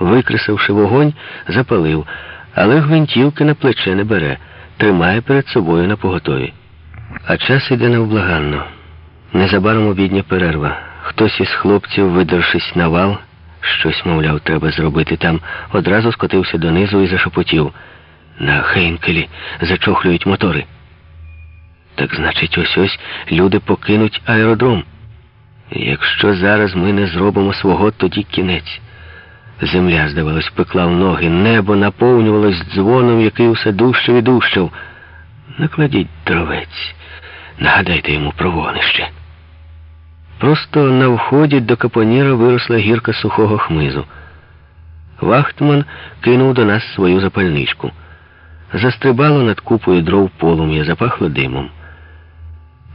Викресавши вогонь, запалив, але гвинтівки на плече не бере, тримає перед собою на поготові. А час іде невблаганно. Незабаром обідня перерва. Хтось із хлопців, видершись на вал, щось, мовляв, треба зробити там, одразу скотився донизу і зашепотів. На Хейнкелі зачохлюють мотори. Так значить, ось ось люди покинуть аеродром. Якщо зараз ми не зробимо свого, тоді кінець. Земля, здавалось, пекла в ноги, небо наповнювалось дзвоном, який усе дужчав і дужчав. Накладіть дровець, нагадайте йому про вогнище. Просто на вході до капоніра виросла гірка сухого хмизу. Вахтман кинув до нас свою запальничку. Застрибало над купою дров полум'я, запахло димом.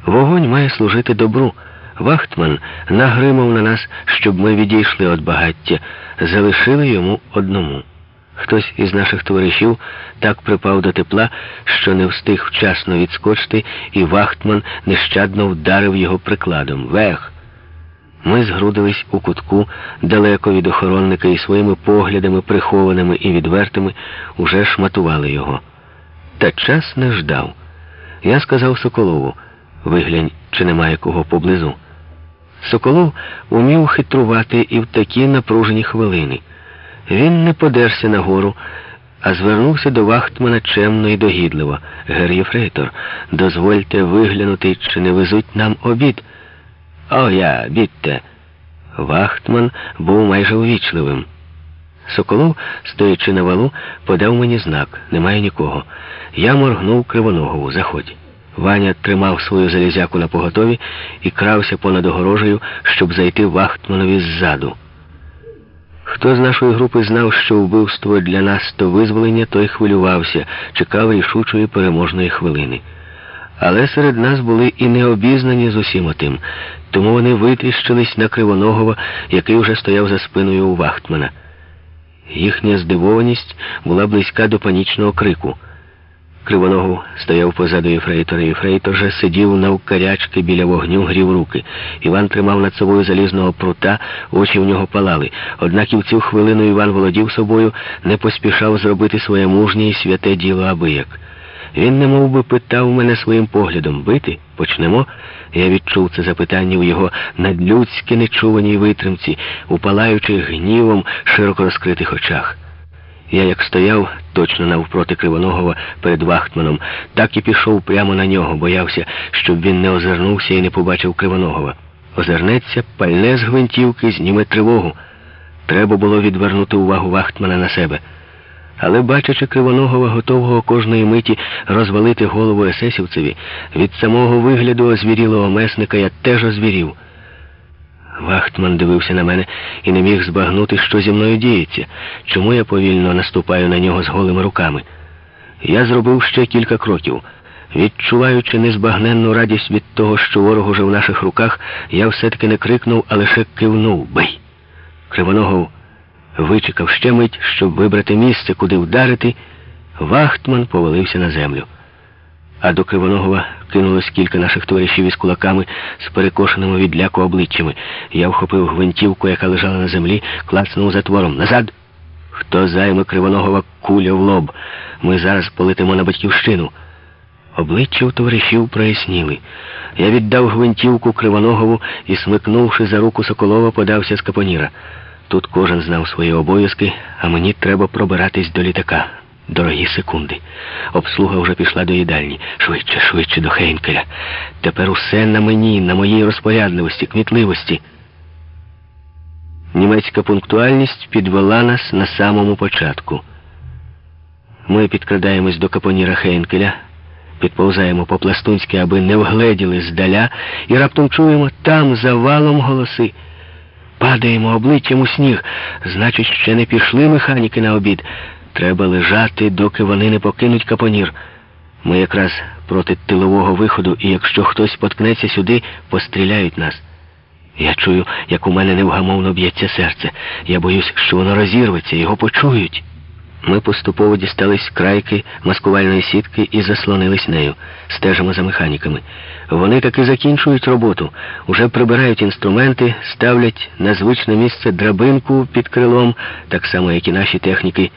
Вогонь має служити добру. Вахтман нагримав на нас, щоб ми відійшли від багаття, залишили йому одному. Хтось із наших товаришів так припав до тепла, що не встиг вчасно відскочити, і Вахтман нещадно вдарив його прикладом. Вех! Ми згрудились у кутку далеко від охоронника і своїми поглядами, прихованими і відвертими, уже шматували його. Та час не ждав. Я сказав Соколову, виглянь, чи немає кого поблизу. Соколов умів хитрувати і в такі напружені хвилини. Він не подерся нагору, а звернувся до Вахтмана чемно і догідливо. Гер Єфрейтор, дозвольте виглянути, чи не везуть нам обід. О, я, бідте. Вахтман був майже увічливим. Соколов, стоячи на валу, подав мені знак. Немає нікого. Я моргнув кривоногову. Заходь. Ваня тримав свою залізяку на поготові і крався понад огорожею, щоб зайти Вахтманові ззаду. Хто з нашої групи знав, що вбивство для нас то визволення, той хвилювався, чекав рішучої переможної хвилини. Але серед нас були і необізнані з усім отим, тому вони витріщились на Кривоногова, який уже стояв за спиною у Вахтмана. Їхня здивованість була близька до панічного крику. Кривоногов стояв позаду Єфрейтора. Єфрейтор же сидів навкарячки біля вогню, грів руки. Іван тримав над собою залізного прута, очі в нього палали. Однак і в цю хвилину Іван володів собою, не поспішав зробити своє мужнє і святе діло абияк. Він не мов би питав мене своїм поглядом бити? Почнемо? Я відчув це запитання у його надлюдськи нечуваній витримці, у палаючих гнівом широко розкритих очах. Я як стояв точно навпроти Кривоногова перед Вахтманом, так і пішов прямо на нього, боявся, щоб він не озирнувся і не побачив Кривоногова. Озирнеться, пальне з гвинтівки, зніме тривогу. Треба було відвернути увагу Вахтмана на себе. Але, бачачи Кривоногова, готового кожної миті розвалити голову есесівцеві, від самого вигляду озвірілого месника я теж озвірів. Вахтман дивився на мене і не міг збагнути, що зі мною діється, чому я повільно наступаю на нього з голими руками. Я зробив ще кілька кроків. Відчуваючи незбагненну радість від того, що ворог уже в наших руках, я все-таки не крикнув, а лише кивнув Бий! Кривоногов вичекав ще мить, щоб вибрати місце, куди вдарити. Вахтман повалився на землю. А до Кривоногова кинулось кілька наших товаришів із кулаками з перекошеними від ляку обличчями. Я вхопив гвинтівку, яка лежала на землі, клацнув затвором. Назад! Хто займе Кривоногова куля в лоб? Ми зараз полетимо на батьківщину. Обличчя у товаришів проясніли. Я віддав гвинтівку Кривоногову і, смикнувши за руку Соколова, подався з капоніра. Тут кожен знав свої обов'язки, а мені треба пробиратись до літака. Дорогі секунди. Обслуга вже пішла до їдальні. Швидше, швидше до Хейнкеля. Тепер усе на мені, на моїй розпорядливості, кмітливості. Німецька пунктуальність підвела нас на самому початку. Ми підкрадаємось до капоніра Хейнкеля, підповзаємо по-пластунськи, аби не вгледіли здаля, і раптом чуємо там за валом голоси. Падаємо обличчям у сніг. Значить, ще не пішли механіки на обід. Треба лежати, доки вони не покинуть капонір. Ми якраз проти тилового виходу, і якщо хтось поткнеться сюди, постріляють нас. Я чую, як у мене невгамовно б'ється серце. Я боюсь, що воно розірветься, його почують. Ми поступово дістались крайки маскувальної сітки і заслонились нею. Стежимо за механіками. Вони таки закінчують роботу, уже прибирають інструменти, ставлять на звичне місце драбинку під крилом, так само, як і наші техніки.